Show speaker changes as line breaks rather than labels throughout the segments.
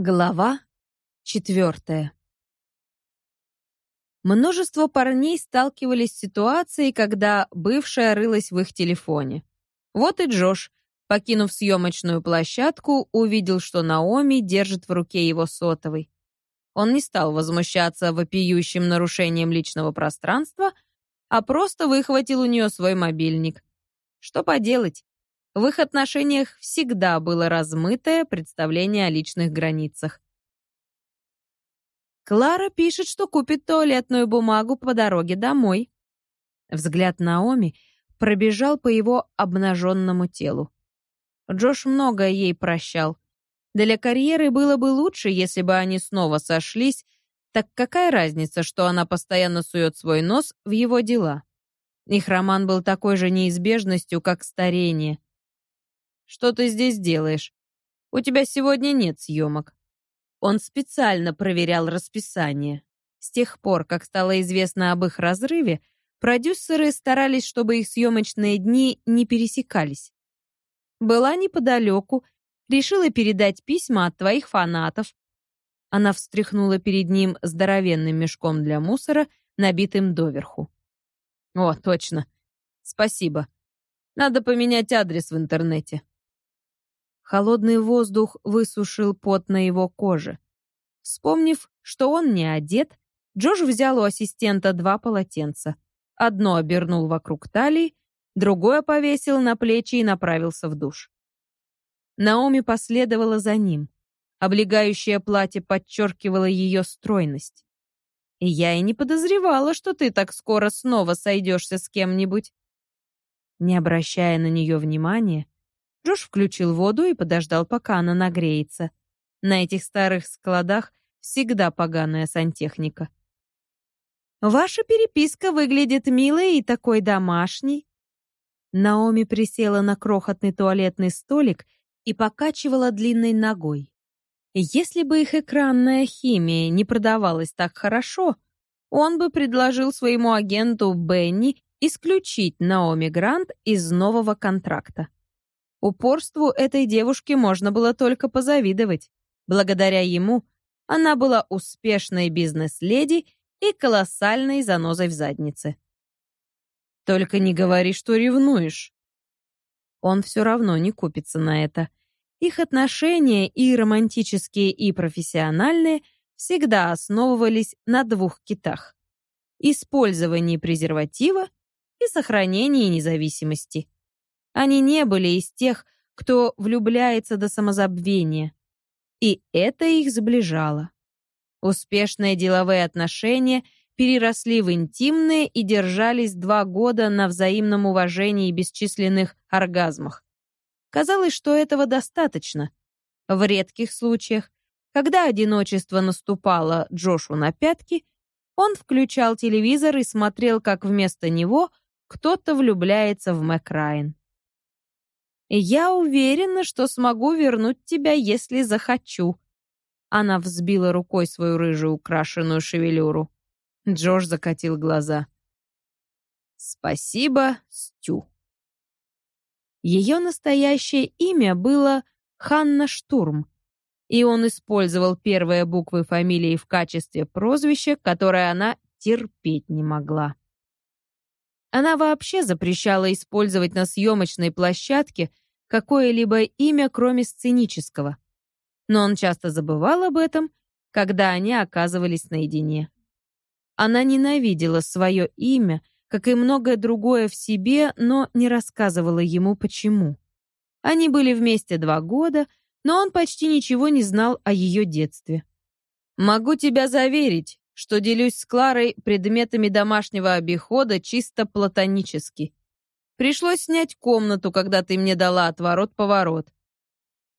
Глава четвертая. Множество парней сталкивались с ситуацией, когда бывшая рылась в их телефоне. Вот и Джош, покинув съемочную площадку, увидел, что Наоми держит в руке его сотовый. Он не стал возмущаться вопиющим нарушением личного пространства, а просто выхватил у нее свой мобильник. Что поделать? В их отношениях всегда было размытое представление о личных границах. Клара пишет, что купит туалетную бумагу по дороге домой. Взгляд Наоми пробежал по его обнаженному телу. Джош многое ей прощал. Для карьеры было бы лучше, если бы они снова сошлись, так какая разница, что она постоянно сует свой нос в его дела? Их роман был такой же неизбежностью, как старение. Что ты здесь делаешь? У тебя сегодня нет съемок». Он специально проверял расписание. С тех пор, как стало известно об их разрыве, продюсеры старались, чтобы их съемочные дни не пересекались. Была неподалеку, решила передать письма от твоих фанатов. Она встряхнула перед ним здоровенным мешком для мусора, набитым доверху. «О, точно. Спасибо. Надо поменять адрес в интернете». Холодный воздух высушил пот на его коже. Вспомнив, что он не одет, Джош взял у ассистента два полотенца. Одно обернул вокруг талии, другое повесил на плечи и направился в душ. Наоми последовала за ним. Облегающее платье подчеркивало ее стройность. Я и не подозревала, что ты так скоро снова сойдешься с кем-нибудь. Не обращая на нее внимания, Джош включил воду и подождал, пока она нагреется. На этих старых складах всегда поганая сантехника. «Ваша переписка выглядит милой и такой домашней». Наоми присела на крохотный туалетный столик и покачивала длинной ногой. Если бы их экранная химия не продавалась так хорошо, он бы предложил своему агенту Бенни исключить Наоми Грант из нового контракта. Упорству этой девушки можно было только позавидовать. Благодаря ему она была успешной бизнес-леди и колоссальной занозой в заднице. «Только не говори, что ревнуешь». Он все равно не купится на это. Их отношения, и романтические, и профессиональные, всегда основывались на двух китах — использовании презерватива и сохранении независимости. Они не были из тех, кто влюбляется до самозабвения. И это их сближало. Успешные деловые отношения переросли в интимные и держались два года на взаимном уважении и бесчисленных оргазмах. Казалось, что этого достаточно. В редких случаях, когда одиночество наступало Джошу на пятки, он включал телевизор и смотрел, как вместо него кто-то влюбляется в Мэк Райан. Я уверена, что смогу вернуть тебя, если захочу. Она взбила рукой свою рыжую украшенную шевелюру. Джош закатил глаза. Спасибо, Стю. Ее настоящее имя было Ханна Штурм, и он использовал первые буквы фамилии в качестве прозвища, которое она терпеть не могла. Она вообще запрещала использовать на съемочной площадке какое-либо имя, кроме сценического. Но он часто забывал об этом, когда они оказывались наедине. Она ненавидела свое имя, как и многое другое в себе, но не рассказывала ему почему. Они были вместе два года, но он почти ничего не знал о ее детстве. «Могу тебя заверить, что делюсь с Кларой предметами домашнего обихода чисто платонически. Пришлось снять комнату, когда ты мне дала отворот-поворот».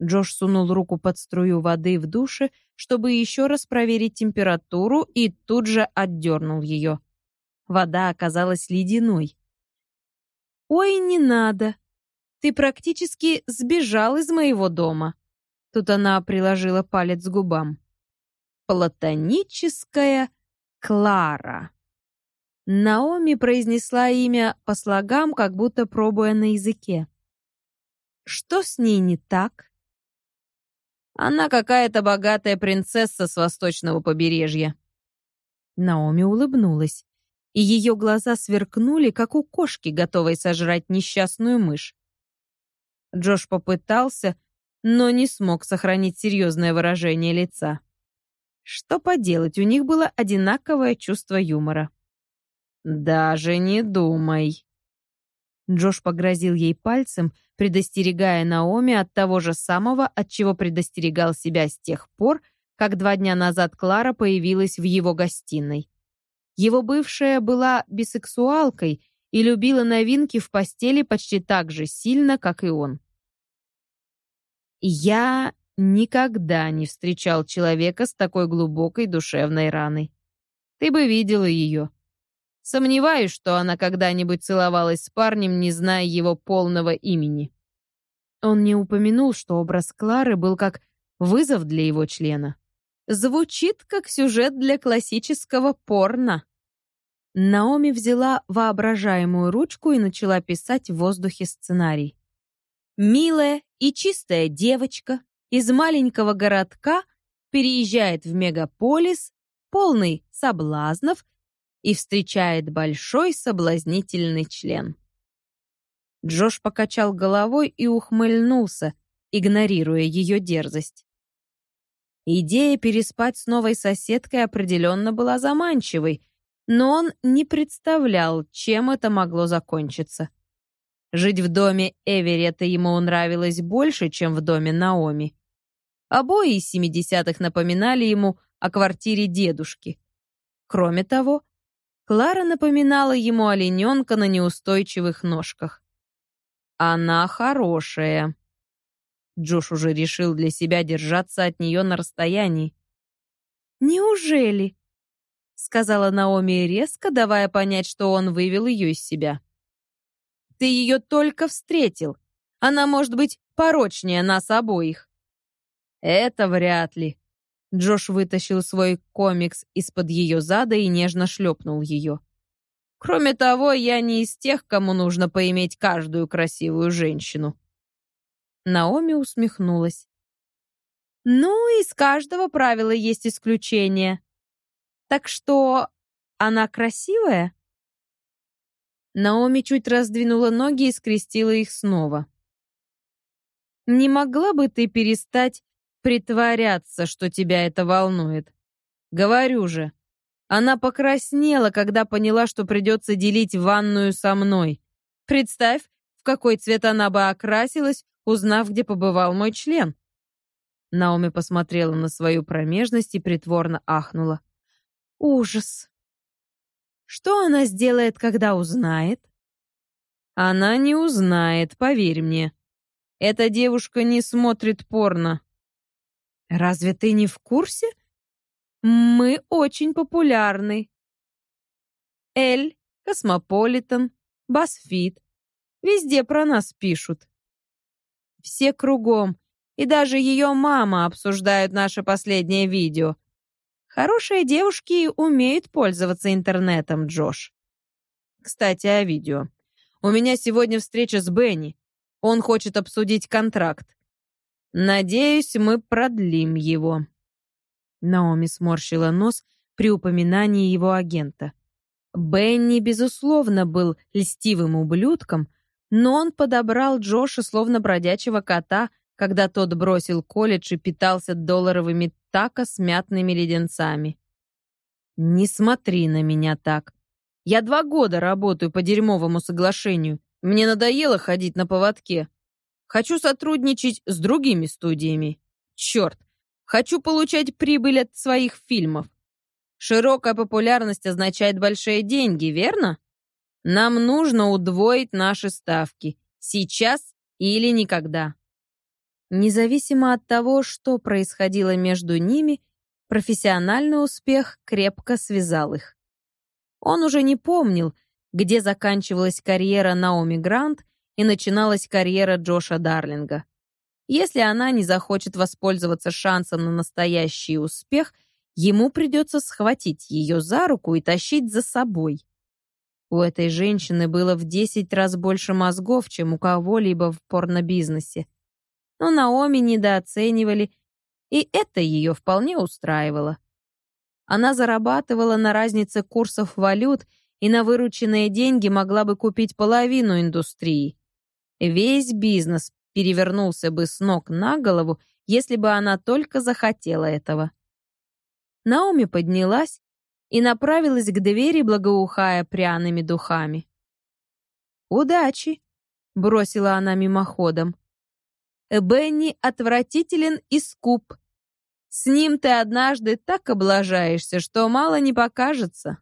Джош сунул руку под струю воды в душе, чтобы еще раз проверить температуру, и тут же отдернул ее. Вода оказалась ледяной. «Ой, не надо. Ты практически сбежал из моего дома». Тут она приложила палец к губам платоническая Клара. Наоми произнесла имя по слогам, как будто пробуя на языке. Что с ней не так? Она какая-то богатая принцесса с восточного побережья».
Наоми улыбнулась, и ее глаза сверкнули, как у кошки, готовой сожрать несчастную мышь. Джош попытался, но не смог сохранить серьезное выражение лица. Что поделать, у них было одинаковое чувство юмора.
«Даже не думай».
Джош погрозил ей пальцем, предостерегая Наоми от того же самого, от чего предостерегал себя с тех пор, как два дня назад Клара появилась в его гостиной. Его бывшая была бисексуалкой и любила новинки в постели почти так же сильно, как и он. Я никогда не встречал человека с такой глубокой душевной раной. Ты бы видела ее. Сомневаюсь, что она когда-нибудь целовалась с парнем, не зная его полного имени. Он не упомянул, что образ Клары был как вызов для его члена. Звучит как сюжет для классического порно. Наоми взяла воображаемую ручку и начала писать в воздухе сценарий. Милая и чистая девочка из маленького городка переезжает в мегаполис, полный соблазнов, и встречает большой соблазнительный член. Джош покачал головой и ухмыльнулся, игнорируя ее дерзость. Идея переспать с новой соседкой определенно была заманчивой, но он не представлял, чем это могло закончиться. Жить в доме Эверетта ему нравилось больше, чем в доме Наоми. Обои из 70-х напоминали ему о квартире дедушки. Кроме того, Клара напоминала ему олененка на неустойчивых ножках. Она хорошая. Джош уже решил для себя держаться от нее на расстоянии. «Неужели?» сказала Наоми резко, давая понять, что он вывел ее из себя.
Ты ее только встретил. Она может быть порочнее нас обоих. Это вряд ли. Джош вытащил свой комикс из-под ее зада и нежно шлепнул ее. Кроме того, я не из тех, кому нужно поиметь каждую красивую женщину.
Наоми усмехнулась.
Ну, из каждого правила есть исключение. Так что она красивая?
Наоми чуть раздвинула ноги и скрестила их снова. Не могла бы ты перестать притворяться, что тебя это волнует? Говорю же, она покраснела, когда поняла, что придется делить ванную со мной. Представь, в какой цвет она бы окрасилась, узнав, где побывал мой член. Наоми посмотрела на свою промежность и притворно ахнула. Ужас. Что она сделает, когда узнает? Она не узнает, поверь мне. Эта девушка не смотрит порно. Разве ты не в курсе? Мы очень популярны. Elle, Cosmopolitan, BuzzFeed. Везде про нас пишут. Все кругом. И даже ее мама обсуждают наше последнее видео. Хорошие девушки умеют пользоваться интернетом, Джош. Кстати, о видео. У меня сегодня встреча с Бенни. Он хочет обсудить контракт. Надеюсь, мы продлим его. Наоми сморщила нос при упоминании его агента. Бенни, безусловно, был льстивым ублюдком, но он подобрал Джоша словно бродячего кота, когда тот бросил колледж и питался долларовыми тако с мятными леденцами. «Не смотри на меня так. Я два года работаю по дерьмовому соглашению. Мне надоело ходить на поводке. Хочу сотрудничать с другими студиями. Черт, хочу получать прибыль от своих фильмов. Широкая популярность означает большие деньги, верно? Нам нужно удвоить наши ставки. Сейчас или никогда. Независимо от того, что происходило между ними, профессиональный успех крепко связал их. Он уже не помнил, где заканчивалась карьера Наоми Грант и начиналась карьера Джоша Дарлинга. Если она не захочет воспользоваться шансом на настоящий успех, ему придется схватить ее за руку и тащить за собой. У этой женщины было в 10 раз больше мозгов, чем у кого-либо в порнобизнесе но Наоми недооценивали
И это ее вполне устраивало. Она зарабатывала на разнице курсов валют и на вырученные деньги могла бы купить половину индустрии. Весь бизнес перевернулся бы с ног на голову, если бы она только захотела этого. Наоми поднялась и направилась к двери, благоухая пряными духами. «Удачи!» — бросила она мимоходом. «Бенни отвратителен и скуп. С ним ты однажды так облажаешься, что мало не покажется».